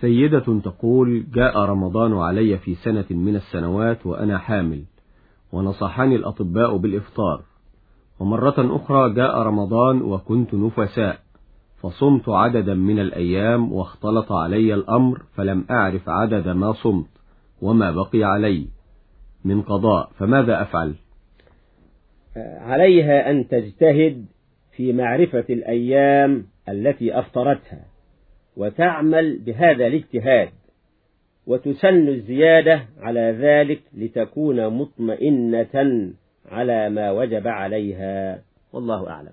سيدة تقول جاء رمضان علي في سنة من السنوات وأنا حامل ونصحني الأطباء بالإفطار. ومرة أخرى جاء رمضان وكنت نفساء فصمت عددا من الأيام واختلط علي الأمر فلم أعرف عدد ما صمت وما بقي علي من قضاء. فماذا أفعل؟ عليها أن تجتهد في معرفة الأيام التي أفطرتها. وتعمل بهذا الاجتهاد وتسن الزيادة على ذلك لتكون مطمئنة على ما وجب عليها. والله أعلم.